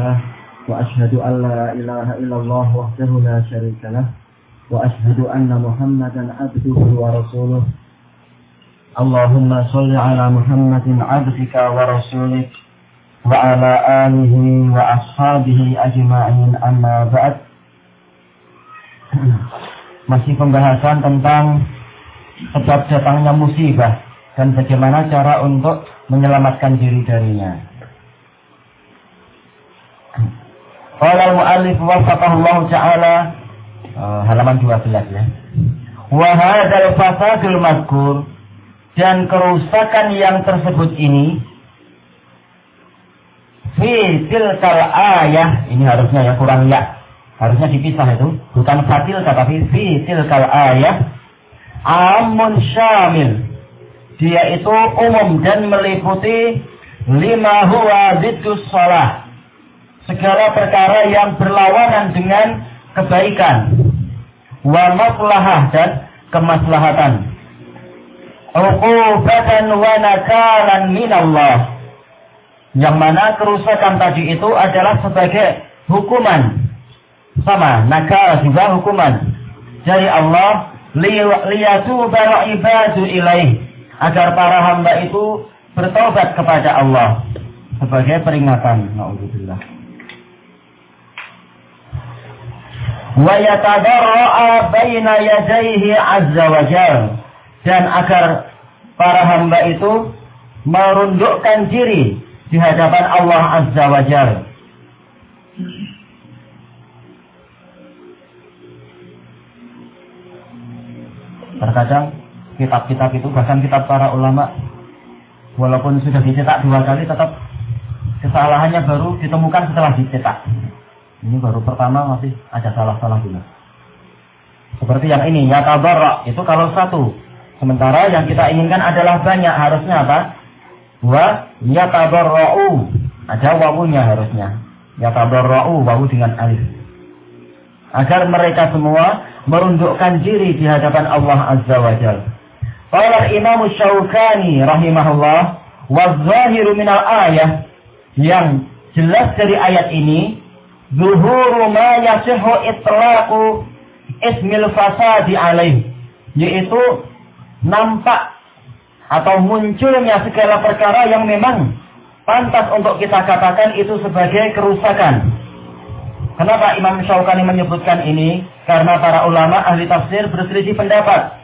لله وأشهد أن لا إله إلا الله وحده لا شريك له وأشهد أن محمدا عبده ورسوله اللهم صل على محمد عبدك ورسولك وعلى آله وأصحابه أجمعين أما بعد masih pembahasan tentang sebab datangnya musibah dan bagaimana cara untuk menyelamatkan diri darinya. Qala al-mu'allif wafaqahullah ta'ala uh, halaman 12 ya. Wa hadzal fasadul mazkur dan kerusakan yang tersebut ini fi tilkal ayah ini harusnya ya kurang ya harusnya dipisah itu bukan fatil tetapi fi tilkal ayah amun syamil dia itu umum dan meliputi lima huwa ziddus salah segala perkara yang berlawanan dengan kebaikan. Wa maslahah dan kemaslahatan. Uqubatan wa nakalan minallah. Yang mana kerusakan tadi itu adalah sebagai hukuman. Sama nakal juga hukuman. Dari Allah liyatuba ibadu ilaih. Agar para hamba itu bertobat kepada Allah. Sebagai peringatan naudzubillah wa yatadarra'a baina yadayhi azza wa dan agar para hamba itu merundukkan diri di hadapan Allah Azza wa Jalla. Terkadang kitab-kitab itu bahkan kitab para ulama walaupun sudah dicetak dua kali tetap kesalahannya baru ditemukan setelah dicetak. Ini baru pertama masih ada salah-salah juga. Seperti yang ini, nyata barak itu kalau satu Sementara yang kita inginkan adalah banyak. Harusnya apa? Wa yatadarra'u. Ada wawunya harusnya. Yatadarra'u wawu dengan alif. Agar mereka semua merundukkan diri di hadapan Allah Azza wa Jal. Qala Imam Syaukani rahimahullah wa zahiru minal ayah yang jelas dari ayat ini zuhuru ma yasihu itlaqu ismil fasadi alaih yaitu nampak atau munculnya segala perkara yang memang pantas untuk kita katakan itu sebagai kerusakan. Kenapa Imam Syaukani menyebutkan ini? Karena para ulama ahli tafsir berselisih pendapat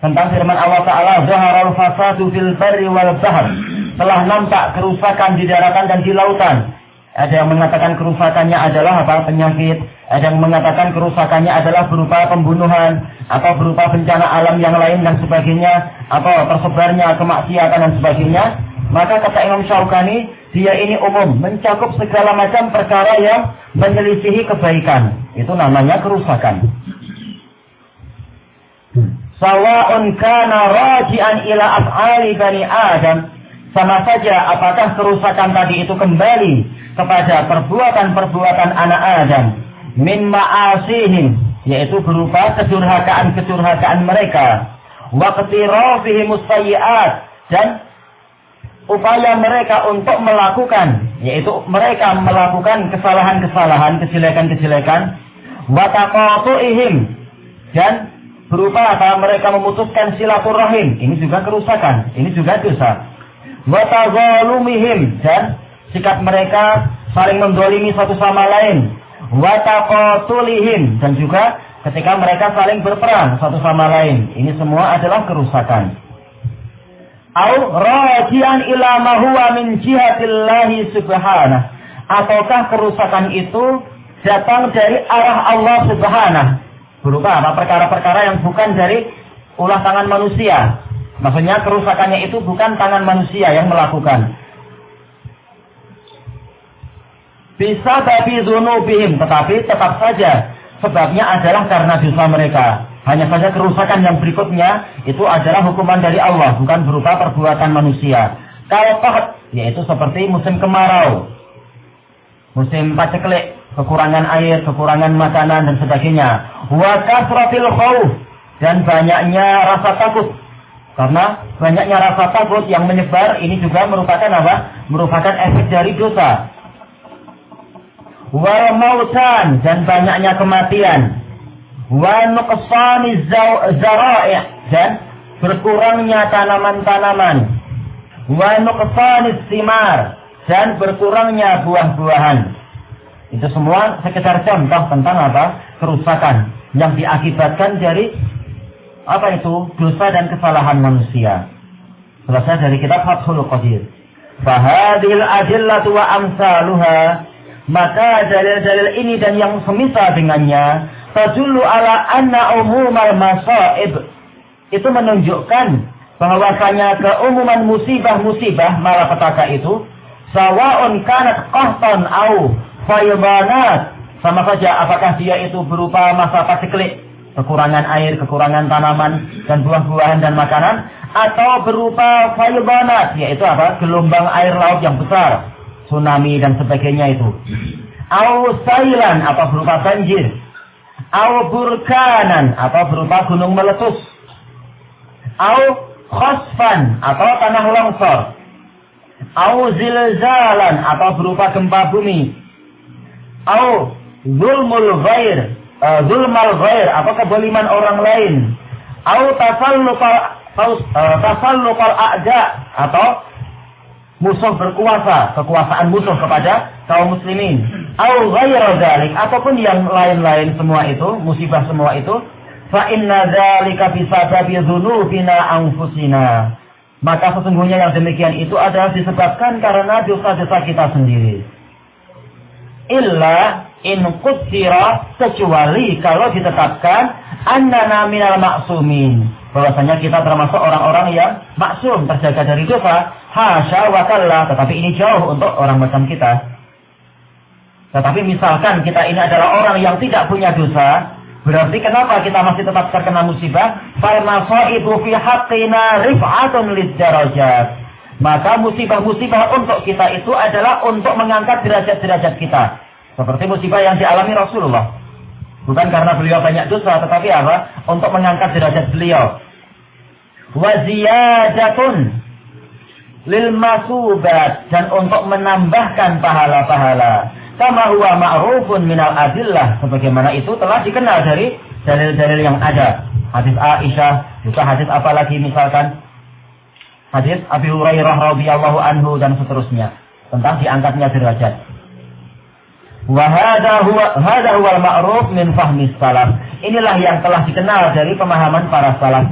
tentang firman Allah Ta'ala Zaharal fasadu fil barri wal bahr telah nampak kerusakan di daratan dan di lautan ada yang mengatakan kerusakannya adalah apa? Penyakit. Ada yang mengatakan kerusakannya adalah berupa pembunuhan atau berupa bencana alam yang lain dan sebagainya atau tersebarnya kemaksiatan dan sebagainya. Maka kata Imam Syaukani, dia ini umum, mencakup segala macam perkara yang menyelisihi kebaikan. Itu namanya kerusakan. Sawa'un kana raji'an ila af'ali bani Adam. Sama saja apakah kerusakan tadi itu kembali kepada perbuatan-perbuatan anak Adam min ma'asihim yaitu berupa kedurhakaan-kedurhakaan mereka. Wa musayyi'at dan upaya mereka untuk melakukan yaitu mereka melakukan kesalahan-kesalahan kejelekan-kejelekan wa taqatu'ihim dan berupa apa? Mereka memutuskan silaturahim. Ini juga kerusakan ini juga dosa. Wa dan sikap mereka saling mendolimi satu sama lain. Wataqatulihim dan juga ketika mereka saling berperang satu sama lain. Ini semua adalah kerusakan. Au rajian ila ma huwa min jihatillahi subhanahu. Ataukah kerusakan itu datang dari arah Allah subhanahu. Berupa apa? Perkara-perkara yang bukan dari ulah tangan manusia. Maksudnya kerusakannya itu bukan tangan manusia yang melakukan. Bisa tapi dzunubihim tetapi tetap saja. Sebabnya adalah karena dosa mereka. Hanya saja kerusakan yang berikutnya itu adalah hukuman dari Allah bukan berupa perbuatan manusia. Kalau pahat yaitu seperti musim kemarau musim paceklik kekurangan air kekurangan makanan dan sebagainya. Wa kasratil khauf dan banyaknya rasa takut. Karena banyaknya rasa takut yang menyebar ini juga merupakan apa? Merupakan efek dari dosa wal mautan dan banyaknya kematian. Wa nuqsani zara'i dan berkurangnya tanaman-tanaman. Wa nuqsani simar dan berkurangnya buah-buahan. Itu semua sekedar contoh tentang apa? Kerusakan yang diakibatkan dari apa itu? Dosa dan kesalahan manusia. Selesai dari kitab Fathul Qadir. Fahadil adillatu wa amsaluha. Maka dalil-dalil ini dan yang semisal dengannya. Tadullu ala anna umumal masaib. Itu menunjukkan bahwasanya keumuman musibah-musibah malapetaka itu sawa'un kanat qahtan au faybanat sama saja apakah dia itu berupa masa pasiklik kekurangan air, kekurangan tanaman dan buah-buahan dan makanan atau berupa fayubanat yaitu apa? gelombang air laut yang besar, tsunami dan sebagainya itu. Au sailan atau berupa banjir. Au burkanan atau berupa gunung meletus. Au khosfan atau tanah longsor. Au zilzalan atau berupa gempa bumi. Au zulmul ghair uh, zulmal ghair atau keboliman orang lain au tasalluqal uh, tasalluqal a'da atau musuh berkuasa, kekuasaan musuh kepada kaum muslimin. Au ghairu ataupun yang lain-lain semua itu, musibah semua itu, fa inna dzalika dzunubina anfusina. Maka sesungguhnya yang demikian itu adalah disebabkan karena dosa-dosa kita sendiri. Illa in kecuali kalau ditetapkan annana minal maksumin bahwasanya kita termasuk orang-orang yang maksum terjaga dari dosa. Hasya wa tetapi ini jauh untuk orang macam kita. Tetapi misalkan kita ini adalah orang yang tidak punya dosa berarti kenapa kita masih tetap terkena musibah? Fal masaibu fi haqqina rif'atun lid darajat maka musibah-musibah untuk kita itu adalah untuk mengangkat derajat-derajat kita. Seperti musibah yang dialami Rasulullah. Bukan karena beliau banyak dosa, tetapi apa? Untuk mengangkat derajat beliau. Waziyajatun lil masubat dan untuk menambahkan pahala-pahala. Kama huwa ma'rufun minal adillah. Sebagaimana itu telah dikenal dari dalil-dalil yang ada. Hadis Aisyah, juga hadis apa lagi misalkan hadis Abi Hurairah radhiyallahu anhu dan seterusnya tentang diangkatnya derajat. Wahada huwa ma'ruf min fahmi salaf. Inilah yang telah dikenal dari pemahaman para salaf.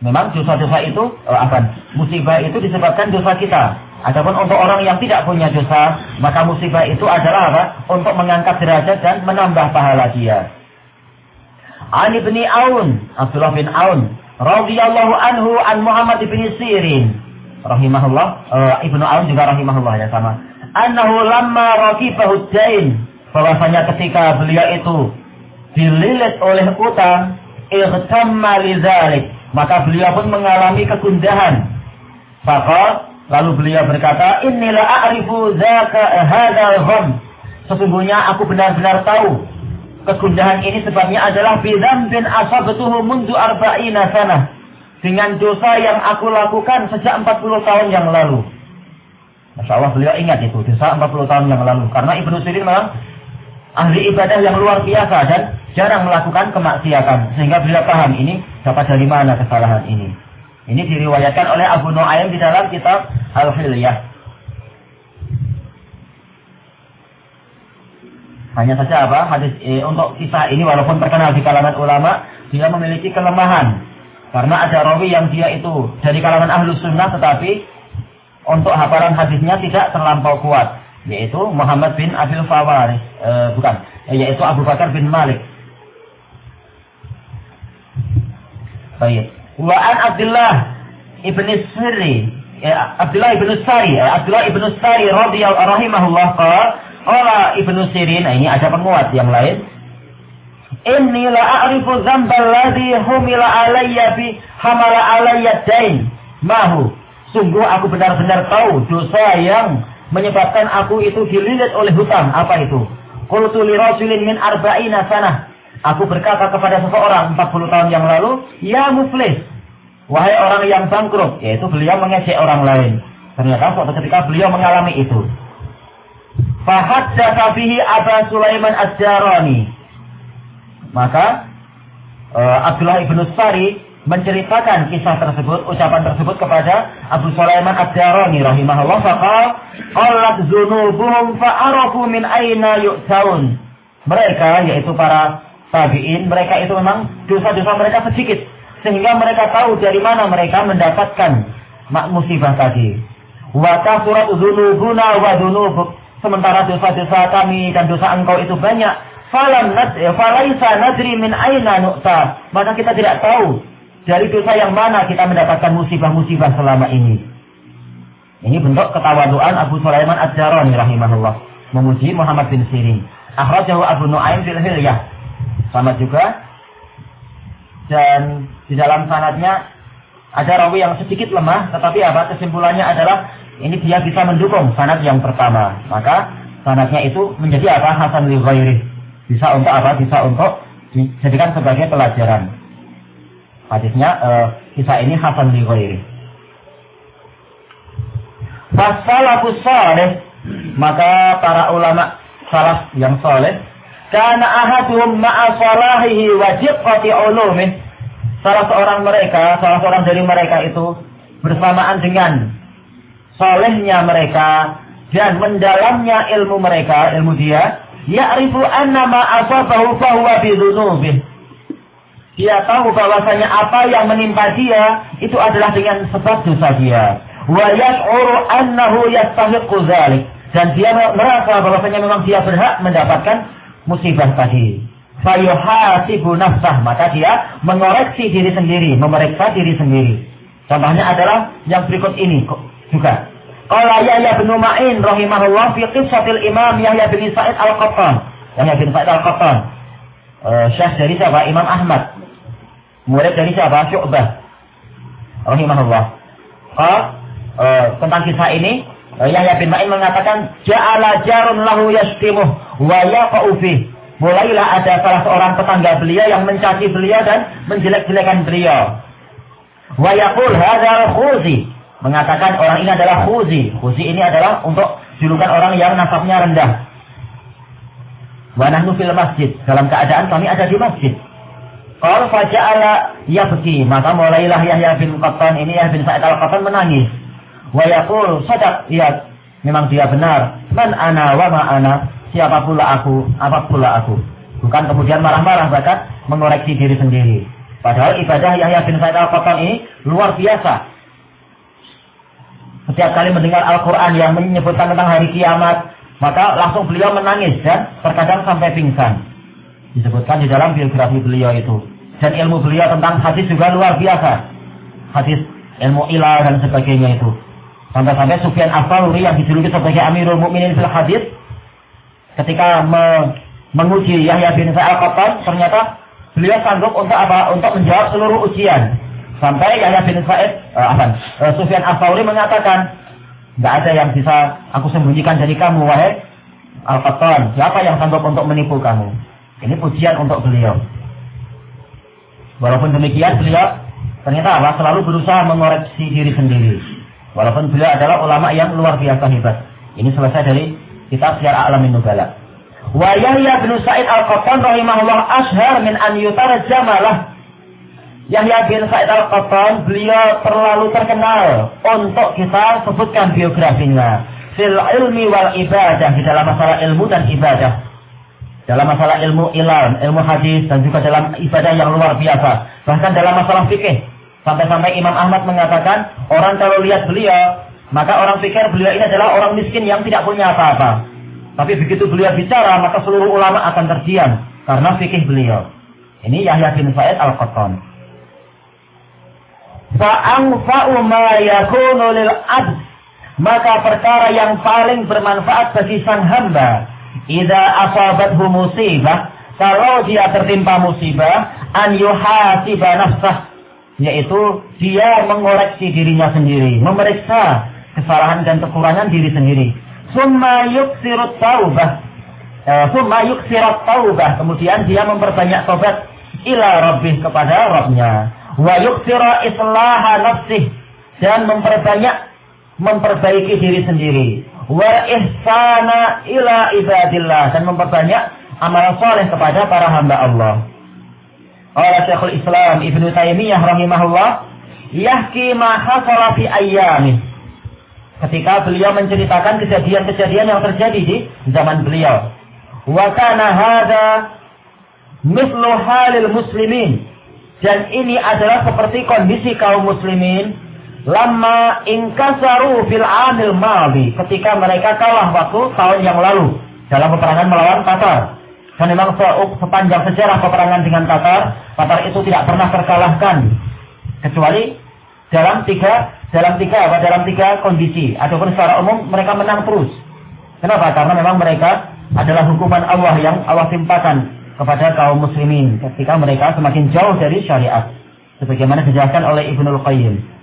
Memang dosa-dosa itu, oh, apa? Musibah itu disebabkan dosa kita. Adapun untuk orang yang tidak punya dosa, maka musibah itu adalah apa? Untuk mengangkat derajat dan menambah pahala dia. Ani bin Aun, Abdullah bin Aun, radhiyallahu anhu an Muhammad bin Sirin, rahimahullah, uh, Ibnu Aun juga rahimahullah ya sama annahu lamma raqibahu dain bahwasanya ketika beliau itu dililit oleh utang ihtamma lidzalik maka beliau pun mengalami kegundahan. Maka lalu beliau berkata inilah a'rifu dzaka hadzal gham sesungguhnya aku benar-benar tahu kegundahan ini sebabnya adalah bidam bin asabtuhu mundu arba'ina sana dengan dosa yang aku lakukan sejak 40 tahun yang lalu Masya Allah beliau ingat itu dosa 40 tahun yang lalu. Karena Ibnu Sirin memang ahli ibadah yang luar biasa dan jarang melakukan kemaksiatan. Sehingga beliau paham ini dapat dari mana kesalahan ini. Ini diriwayatkan oleh Abu Nu'aym di dalam kitab Al-Hilyah. Hanya saja apa hadis eh, untuk kisah ini walaupun terkenal di kalangan ulama dia memiliki kelemahan karena ada rawi yang dia itu dari kalangan ahlu sunnah tetapi untuk hafalan hadisnya tidak terlampau kuat yaitu Muhammad bin Abil Fawaris e, bukan yaitu Abu Bakar bin Malik Baik. Wa an Abdullah ibn Siri ya, Abdullah ibn Sari Abdullah ibn Sari radhiyallahu rahimahullah qala ibnu Sirin nah, ini ada penguat yang lain Inni la a'rifu dzamba alladhi humila alayya bi hamala alayya dain mahu Sungguh aku benar-benar tahu dosa yang menyebabkan aku itu dililit oleh hutang. Apa itu? Qultu li rajulin min arba'ina sanah. Aku berkata kepada seseorang 40 tahun yang lalu, "Ya muflis." Wahai orang yang bangkrut, yaitu beliau mengejek orang lain. Ternyata suatu ketika beliau mengalami itu. Fahaddatsa bihi Aba Sulaiman Ad-Darani. Maka uh, Abdullah ibnu Sari menceritakan kisah tersebut, ucapan tersebut kepada Abu Sulaiman Ad-Darani rahimahullah faqal qalat dzunubuhum fa'arafu min aina yu'taun. Mereka yaitu para tabi'in, mereka itu memang dosa-dosa mereka sedikit sehingga mereka tahu dari mana mereka mendapatkan musibah tadi. Wa surat dzunubuna wa dzunubuk. Sementara dosa-dosa kami dan dosa engkau itu banyak, falam nad falaisa nadri min aina nu'ta. Maka kita tidak tahu dari dosa yang mana kita mendapatkan musibah-musibah selama ini. Ini bentuk ketawaduan Abu Sulaiman Ad-Darani rahimahullah memuji Muhammad bin Sirin. Akhrajahu Abu Nuaim fil Hilyah. Sama juga dan di dalam sanadnya ada rawi yang sedikit lemah tetapi apa kesimpulannya adalah ini dia bisa mendukung sanad yang pertama. Maka sanadnya itu menjadi apa? Hasan li. Bisa untuk apa? Bisa untuk dijadikan sebagai pelajaran. Hadisnya uh, kisah ini Hasan li ghairi. Fasalafus salih maka para ulama salaf yang soleh karena ahaduhum ma'a salahihi wa jiqqati ulumih salah seorang mereka, salah seorang dari mereka itu bersamaan dengan solehnya mereka dan mendalamnya ilmu mereka, ilmu dia, ya'rifu anna ma asabahu fahuwa bidhunubih. Dia tahu bahwasanya apa yang menimpa dia itu adalah dengan sebab dosa dia. Wa yash'uru annahu yastahiqqu dzalik. Dan dia merasa bahwasanya memang dia berhak mendapatkan musibah tadi. Fayuhasibu nafsah. Maka dia mengoreksi diri sendiri, memeriksa diri sendiri. Contohnya adalah yang berikut ini juga. Qala Yahya bin Ma'in rahimahullah fi qissatil Imam Yahya bin Sa'id Al-Qattan. Yahya bin Sa'id Al-Qattan. Uh, syekh dari siapa? Imam Ahmad. Murid dari siapa? Syu'bah. Rahimahullah. Qala uh, tentang kisah ini uh, Yahya bin Ma'in mengatakan ja'ala jarun lahu yastimuh wa yaqa'u Mulailah ada salah seorang tetangga beliau yang mencaci beliau dan menjelek-jelekan beliau. Wa yaqul hadzal khuzi mengatakan orang ini adalah khuzi. Khuzi ini adalah untuk julukan orang yang nasabnya rendah. Wa nahnu fil masjid. Dalam keadaan kami ada di masjid. Qal faja'ala yabki. Maka mulailah Yahya bin Qattan ini Yahya bin Sa'id al-Qattan menangis. Wa yaqul sadaq ya memang dia benar. Man ana wa ma ana. Siapa pula aku, apa pula aku. Bukan kemudian marah-marah bahkan mengoreksi diri sendiri. Padahal ibadah Yahya bin Sa'id al-Qattan ini luar biasa. Setiap kali mendengar Al-Quran yang menyebutkan tentang hari kiamat, maka langsung beliau menangis dan terkadang sampai pingsan. Disebutkan di dalam biografi beliau itu. Dan ilmu beliau tentang hadis juga luar biasa. Hadis ilmu ilah dan sebagainya itu. Sampai-sampai Sufyan Afaluri yang dijuluki sebagai Amirul Mukminin fil hadis ketika me menguji Yahya bin Sa'al Qattan ternyata beliau sanggup untuk apa? Untuk menjawab seluruh ujian. Sampai Yahya bin Sa'id, uh, uh, Sufyan Afauri mengatakan, nggak ada yang bisa aku sembunyikan dari kamu, wahai Al-Qattan. Siapa yang sanggup untuk menipu kamu? Ini pujian untuk beliau. Walaupun demikian, beliau ternyata apa? Selalu berusaha mengoreksi diri sendiri. Walaupun beliau adalah ulama yang luar biasa hebat. Ini selesai dari kitab Syiar A'lamin Nubala. Wa Yahya bin Sa'id Al-Qattan rahimahullah ashar min an yutarjamalah Yahya bin Sa'id Al-Qattan, beliau terlalu terkenal untuk kita sebutkan biografinya. Fil ilmi wal ibadah, di dalam masalah ilmu dan ibadah. Dalam masalah ilmu ilan, ilmu hadis, dan juga dalam ibadah yang luar biasa. Bahkan dalam masalah fikih. Sampai-sampai Imam Ahmad mengatakan, orang kalau lihat beliau, maka orang pikir beliau ini adalah orang miskin yang tidak punya apa-apa. Tapi begitu beliau bicara, maka seluruh ulama akan terdiam. Karena fikih beliau. Ini Yahya bin Sa'id fa'anfa'u ma yakunu maka perkara yang paling bermanfaat bagi sang hamba idza asabathu musibah kalau dia tertimpa musibah an yuhasiba nafsah. Yaitu dia mengoreksi dirinya sendiri memeriksa kesalahan dan kekurangan diri sendiri. Summa yuksirut taubah. Eh, summa yuksirat taubah. Kemudian dia memperbanyak tobat ila rabbih kepada Rabbnya. Wa yuksira islaha nafsih. Dan memperbanyak memperbaiki diri sendiri wa ihsana ila ibadillah dan memperbanyak amal soleh kepada para hamba Allah. Oleh Syekhul Islam Ibnu Taimiyah rahimahullah yahki ma hasala fi ayyamih ketika beliau menceritakan kejadian-kejadian yang terjadi di zaman beliau. Wa kana hadza mislu halil muslimin dan ini adalah seperti kondisi kaum muslimin lama ingkasaru fil amil madi ketika mereka kalah waktu tahun yang lalu dalam peperangan melawan Tatar. Dan memang sepanjang sejarah peperangan dengan Tatar, Tatar itu tidak pernah terkalahkan kecuali dalam tiga dalam tiga apa dalam tiga kondisi ataupun secara umum mereka menang terus. Kenapa? Karena memang mereka adalah hukuman Allah yang Allah timpakan kepada kaum muslimin ketika mereka semakin jauh dari syariat. Sebagaimana dijelaskan oleh Ibnul Qayyim.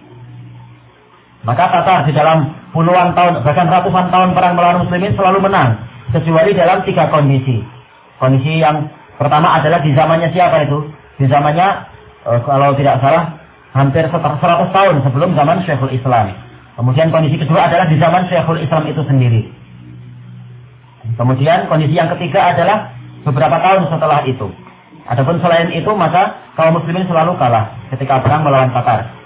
Maka Tatar di dalam puluhan tahun, bahkan ratusan tahun perang melawan muslimin selalu menang. Kecuali dalam tiga kondisi. Kondisi yang pertama adalah di zamannya siapa itu? Di zamannya, eh, kalau tidak salah, hampir 100 tahun sebelum zaman Syekhul Islam. Kemudian kondisi kedua adalah di zaman Syekhul Islam itu sendiri. Kemudian kondisi yang ketiga adalah beberapa tahun setelah itu. Adapun selain itu maka kaum muslimin selalu kalah ketika perang melawan Tatar.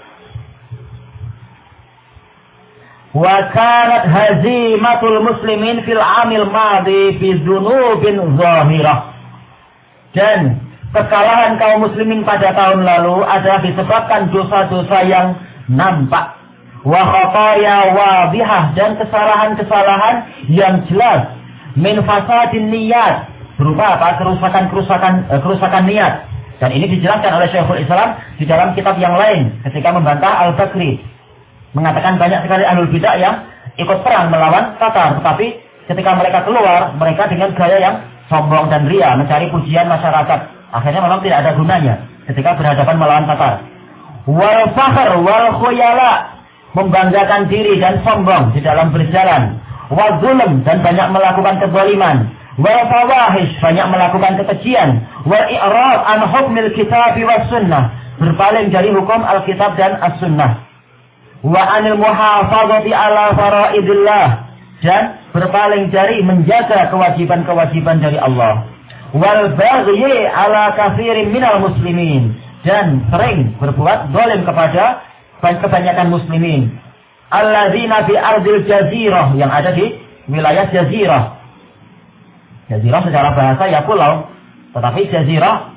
Wa kanat hazimatul muslimin fil amil madi fi dzunubin zahirah. Dan kekalahan kaum muslimin pada tahun lalu adalah disebabkan dosa-dosa yang nampak. Wa khataya wadihah dan kesalahan-kesalahan yang jelas min fasadin niyat berupa apa? Kerusakan-kerusakan eh, kerusakan niat. Dan ini dijelaskan oleh Syekhul Islam di dalam kitab yang lain ketika membantah Al-Bakri. Mengatakan banyak sekali ahlul bidah yang ikut perang melawan Tatar. Tetapi ketika mereka keluar, mereka dengan gaya yang sombong dan ria, mencari pujian masyarakat. Akhirnya memang tidak ada gunanya ketika berhadapan melawan Tatar. Wal fakhr wal khuyala membanggakan diri dan sombong di dalam berjalan. Wal zulm dan banyak melakukan kezaliman wal fawahish banyak melakukan kekejian wal i'rad an hukmil kitab was sunnah berpaling dari hukum Alkitab dan As-Sunnah wa anil muhafazati ala faraidillah dan berpaling dari menjaga kewajiban-kewajiban dari Allah wal baghi ala kafirin minal muslimin dan sering berbuat dolim kepada kebanyakan muslimin alladzina fi ardil jazirah yang ada di wilayah jazirah Jazirah secara bahasa ya pulau. Tetapi jazirah,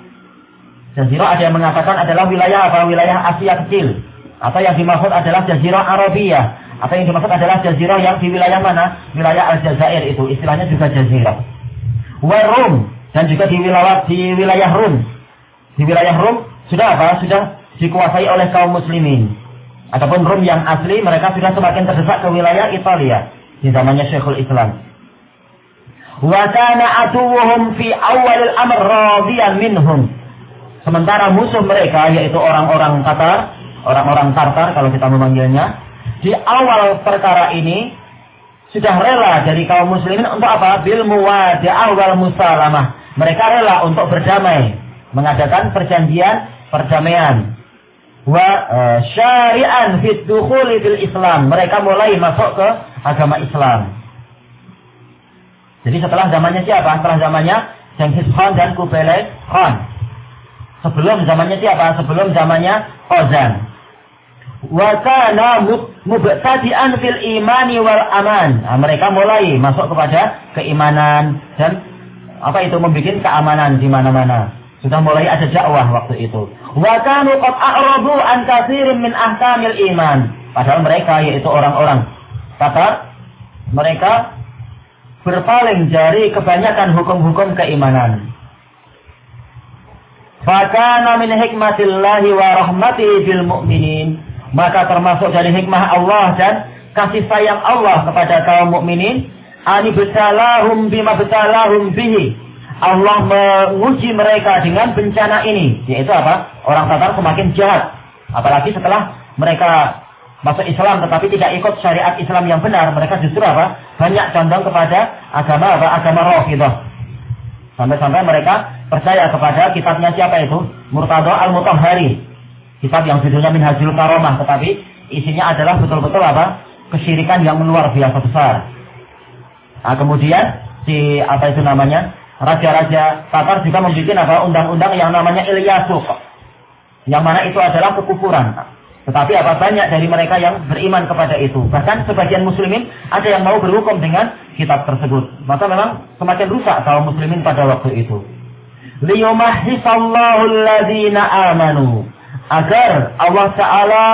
jazirah ada yang mengatakan adalah wilayah apa? Wilayah Asia kecil. Atau yang dimaksud adalah jazirah Arabia. Atau yang dimaksud adalah jazirah yang di wilayah mana? Wilayah Aljazair itu. Istilahnya juga jazirah. Warum. Dan juga di wilayah, di wilayah Rum. Di wilayah Rum sudah apa? Sudah dikuasai oleh kaum muslimin. Ataupun Rum yang asli mereka sudah semakin terdesak ke wilayah Italia. Di zamannya Syekhul Islam. Wa kana aduwuhum fi awalil amr radiyan minhum. Sementara musuh mereka yaitu orang-orang Tatar, orang-orang Tartar kalau kita memanggilnya, di awal perkara ini sudah rela dari kaum muslimin untuk apa? Bil muwadi'ah wal musalamah. Mereka rela untuk berdamai, mengadakan perjanjian perdamaian. Wa uh, syari'an fit Islam. Mereka mulai masuk ke agama Islam. Jadi setelah zamannya siapa? Setelah zamannya Genghis Khan dan Kublai Khan. Sebelum zamannya siapa? Sebelum zamannya Khazan. Wa kana mubtadi'an fil imani wal aman. Nah, mereka mulai masuk kepada keimanan dan apa itu membuat keamanan di mana-mana. Sudah mulai ada dakwah waktu itu. Wa kanu qad a'radu an katsirin min ahkamil iman. Padahal mereka yaitu orang-orang Tatar mereka berpaling dari kebanyakan hukum-hukum keimanan. Fakana min hikmatillahi wa rahmatihi bil mu'minin. Maka termasuk dari hikmah Allah dan kasih sayang Allah kepada kaum mukminin, ani betalahum bima betalahum bihi. Allah menguji mereka dengan bencana ini, yaitu apa? Orang Tatar semakin jahat. Apalagi setelah mereka masuk Islam tetapi tidak ikut syariat Islam yang benar, mereka justru apa? Banyak condong kepada agama apa? Agama Rafidah. Sampai-sampai mereka percaya kepada kitabnya siapa itu? Murtado Al-Mutahhari. Kitab yang judulnya Minhajul Karomah, tetapi isinya adalah betul-betul apa? Kesyirikan yang luar biasa besar. Nah, kemudian si apa itu namanya? Raja-raja Tatar juga membuat apa? Undang-undang yang namanya Ilyasuk yang mana itu adalah kekufuran. Tetapi apa? Banyak dari mereka yang beriman kepada itu. Bahkan sebagian muslimin ada yang mau berhukum dengan kitab tersebut. Maka memang semakin rusak kaum muslimin pada waktu itu. Liyumahhisallahu alladzina amanu agar Allah taala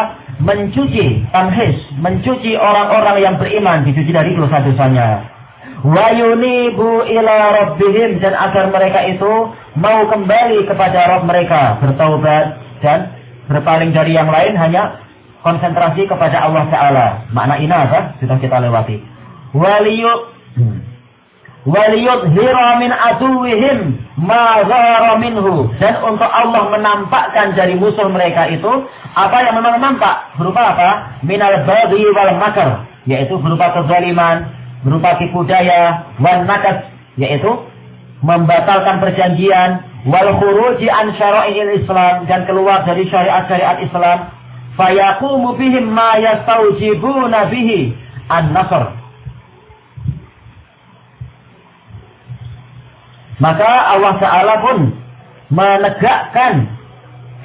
mencuci tamhis mencuci orang-orang yang beriman dicuci dari dosa-dosanya wa yunibu ila rabbihim dan agar mereka itu mau kembali kepada Rabb mereka bertaubat dan berpaling dari yang lain hanya konsentrasi kepada Allah Taala. Makna ini apa? Sudah kita lewati. Waliyu waliyudhira min aduwihim minhu. Dan untuk Allah menampakkan dari musuh mereka itu apa yang memang nampak? Berupa apa? Minal wal makar yaitu berupa kezaliman berupa tipu daya wan nakas yaitu membatalkan perjanjian wal khuruji an syara'il Islam dan keluar dari syariat-syariat Islam. Fayaqumu bihim ma yastaujibuna bihi an-nasr maka Allah Ta'ala pun menegakkan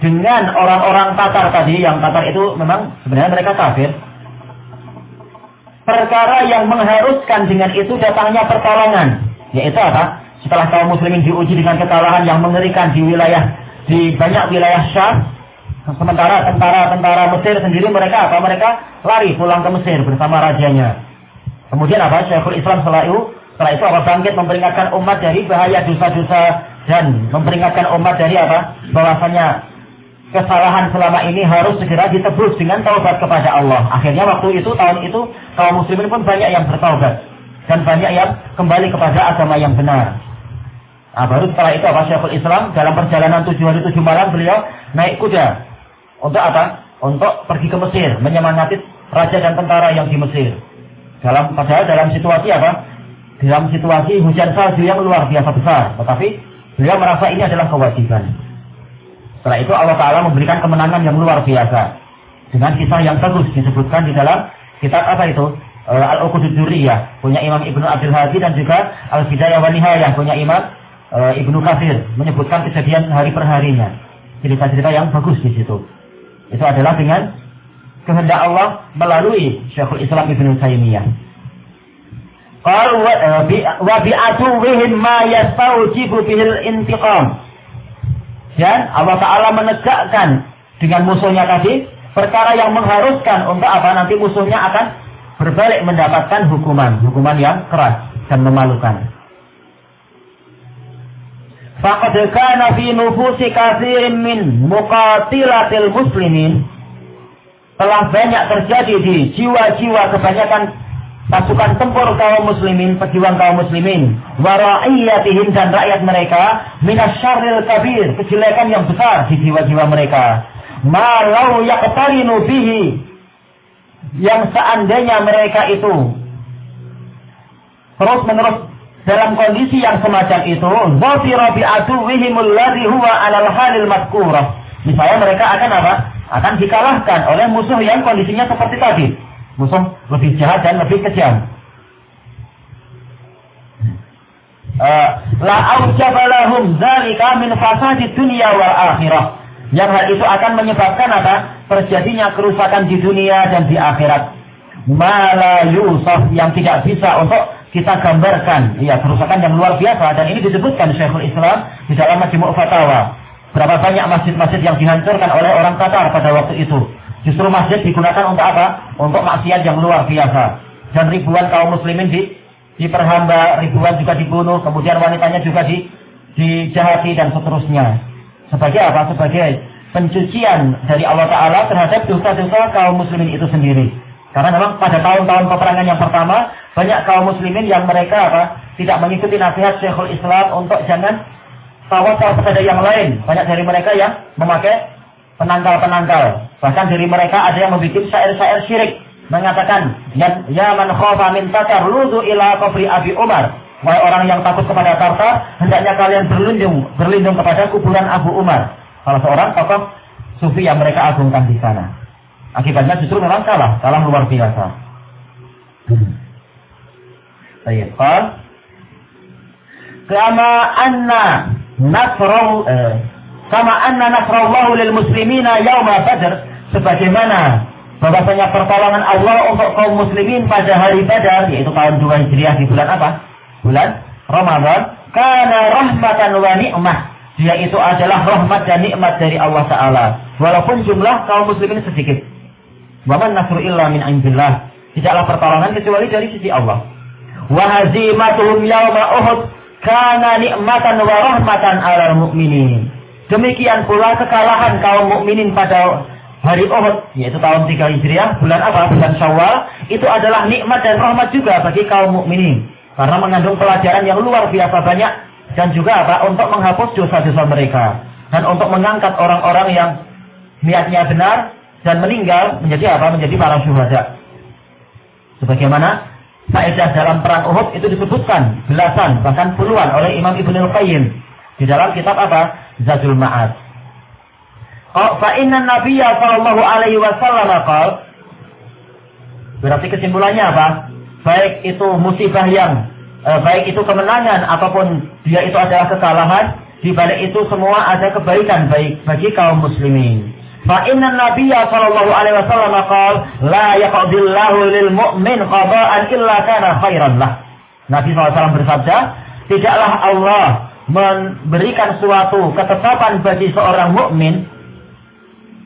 dengan orang-orang Tatar tadi yang Tatar itu memang sebenarnya mereka kafir perkara yang mengharuskan dengan itu datangnya pertolongan. Yaitu apa? Setelah kaum muslimin diuji dengan kekalahan yang mengerikan di wilayah, di banyak wilayah Syam, sementara tentara-tentara Mesir sendiri mereka apa? Mereka lari pulang ke Mesir bersama rajanya. Kemudian apa? Syekhul Islam setelah itu, setelah itu apa? Bangkit memperingatkan umat dari bahaya dosa-dosa dan memperingatkan umat dari apa? Bahwasanya kesalahan selama ini harus segera ditebus dengan taubat kepada Allah. Akhirnya waktu itu tahun itu kaum muslimin pun banyak yang bertaubat dan banyak yang kembali kepada agama yang benar. Nah, baru setelah itu apa Syekhul Islam dalam perjalanan tujuh hari tujuh malam beliau naik kuda untuk apa? Untuk pergi ke Mesir menyemangati raja dan tentara yang di Mesir. Dalam padahal dalam situasi apa? Dalam situasi hujan salju yang luar biasa besar, tetapi beliau merasa ini adalah kewajiban. Setelah itu Allah Ta'ala memberikan kemenangan yang luar biasa. Dengan kisah yang bagus disebutkan di dalam kitab apa itu? Uh, Al-Uqudud Duriyah. Punya Imam Ibnu Abdul Hadi dan juga Al-Bidayah wa Nihayah. Punya Imam uh, Ibnu Kafir. Menyebutkan kejadian hari perharinya. Cerita-cerita yang bagus di situ. Itu adalah dengan kehendak Allah melalui Syekhul Islam Ibnu Taimiyah. Qalu wa ma yastaujibu bihil intiqam. Dan Allah Ta'ala menegakkan dengan musuhnya tadi perkara yang mengharuskan untuk apa nanti musuhnya akan berbalik mendapatkan hukuman, hukuman yang keras dan memalukan. Faqad kana fi nufusi min muqatilatil muslimin telah banyak terjadi di jiwa-jiwa kebanyakan pasukan tempur kaum muslimin, pejuang kaum muslimin, waraiyatihim dan rakyat mereka, minasyarril kabir, kejelekan yang besar di jiwa-jiwa mereka. Malau yaqtarinu bihi, yang seandainya mereka itu terus menerus dalam kondisi yang semacam itu, dhafira bi aduwwihimul ladzi huwa 'alal halil madhkurah. Misalnya mereka akan apa? Akan dikalahkan oleh musuh yang kondisinya seperti tadi musuh lebih jahat dan lebih kejam. Uh, la aujabalahum dzalika min fasadi dunya wal akhirah. Yang hal itu akan menyebabkan apa? Terjadinya kerusakan di dunia dan di akhirat. Mala yang tidak bisa untuk kita gambarkan. Ya, kerusakan yang luar biasa dan ini disebutkan Syekhul Islam di dalam Majmu' Fatawa. Berapa banyak masjid-masjid yang dihancurkan oleh orang Tatar pada waktu itu. Justru masjid digunakan untuk apa? Untuk maksiat yang luar biasa. Dan ribuan kaum muslimin di diperhamba, ribuan juga dibunuh, kemudian wanitanya juga di dijahati dan seterusnya. Sebagai apa? Sebagai pencucian dari Allah Ta'ala terhadap dosa-dosa kaum muslimin itu sendiri. Karena memang pada tahun-tahun peperangan yang pertama, banyak kaum muslimin yang mereka apa? Tidak mengikuti nasihat Syekhul Islam untuk jangan tawakal kepada yang lain. Banyak dari mereka yang memakai penangkal-penangkal. Bahkan dari mereka ada yang membuat syair-syair syirik mengatakan ya, ya man khofa min tatar ludu ila qabri Abi Umar. Wahai orang yang takut kepada Tartar, hendaknya kalian berlindung berlindung kepada kuburan Abu Umar. Salah seorang tokoh sufi yang mereka agungkan di sana. Akibatnya justru memang kalah, kalah luar biasa. Baik, qal kama anna nasru eh, kama anna nasrallahu lil muslimina yauma badr sebagaimana bahwasanya pertolongan Allah untuk kaum muslimin pada hari Badar yaitu tahun 2 Hijriah di bulan apa? Bulan Ramadan. Karena rahmatan wa ni'mah. Dia itu adalah rahmat dan nikmat dari Allah Ta'ala. Walaupun jumlah kaum muslimin sedikit. Waman nasru illa min indillah. Tidaklah pertolongan kecuali dari sisi Allah. Wa hazimatuhum yawma uhud. Kana nikmatan wa rahmatan alal mu'minin. Demikian pula kekalahan kaum mukminin pada hari Uhud, yaitu tahun 3 Hijriah, bulan apa? Bulan Syawal, itu adalah nikmat dan rahmat juga bagi kaum mukminin. Karena mengandung pelajaran yang luar biasa banyak dan juga apa? Untuk menghapus dosa-dosa mereka dan untuk mengangkat orang-orang yang niatnya benar dan meninggal menjadi apa? Menjadi para syuhada. Sebagaimana faedah dalam perang Uhud itu disebutkan belasan bahkan puluhan oleh Imam Ibnu Qayyim di dalam kitab apa? Zadul Ma'ad. Oh, fa inna nabiyya sallallahu alaihi wasallam qal Berarti kesimpulannya apa? Baik itu musibah yang eh, baik itu kemenangan ataupun dia itu adalah kekalahan, di balik itu semua ada kebaikan baik bagi kaum muslimin. Fa inna nabiyya sallallahu alaihi wasallam qal la yaqdillahu lil mu'min qada'an illa kana khairan lah. Nabi SAW bersabda, tidaklah Allah memberikan suatu ketetapan bagi seorang mukmin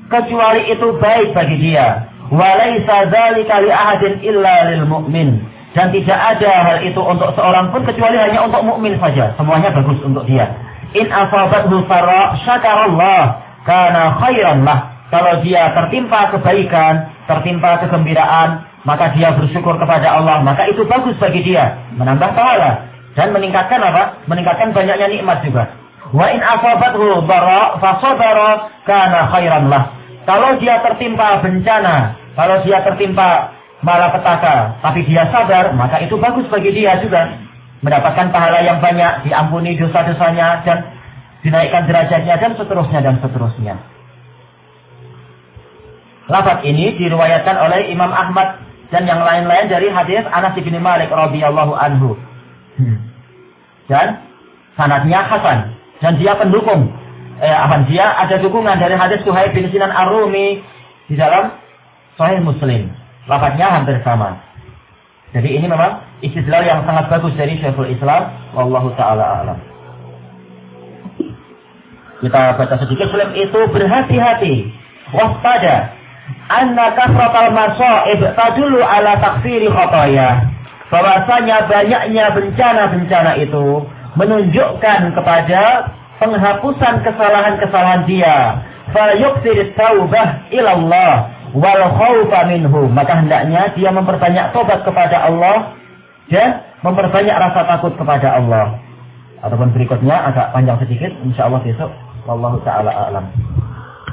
kecuali itu baik bagi dia. Walaisa dzalika li ahadin illa lil mu'min. Dan tidak ada hal itu untuk seorang pun kecuali hanya untuk mukmin saja. Semuanya bagus untuk dia. In asabathu sarra syakarallah kana khairan lah. Kalau dia tertimpa kebaikan, tertimpa kegembiraan, maka dia bersyukur kepada Allah, maka itu bagus bagi dia, menambah pahala dan meningkatkan apa? Meningkatkan banyaknya nikmat juga. Wa in asabathu dara kana khairan lah. Kalau dia tertimpa bencana, kalau dia tertimpa malapetaka, tapi dia sabar, maka itu bagus bagi dia juga. Mendapatkan pahala yang banyak, diampuni dosa-dosanya, dan dinaikkan derajatnya, dan seterusnya, dan seterusnya. Lafaz ini diriwayatkan oleh Imam Ahmad dan yang lain-lain dari hadis Anas bin Malik radhiyallahu anhu. Dan sanadnya Hasan dan dia pendukung eh, apa dia ada dukungan dari hadis Suhaib bin Sinan Ar-Rumi di dalam Sahih Muslim. Lafaznya hampir sama. Jadi ini memang istidlal yang sangat bagus dari Syekhul Islam wallahu taala alam. Kita baca sedikit film itu berhati-hati, waspada. Anna kasratal masaib tadulu ala takfiri khotoya. Bahwasanya banyaknya bencana-bencana itu menunjukkan kepada penghapusan kesalahan-kesalahan dia. Fayuqtir taubah ilallah wal khawfa minhu. Maka hendaknya dia memperbanyak tobat kepada Allah dan memperbanyak rasa takut kepada Allah. Ataupun berikutnya agak panjang sedikit, insya Allah besok. Wallahu ta'ala a'lam.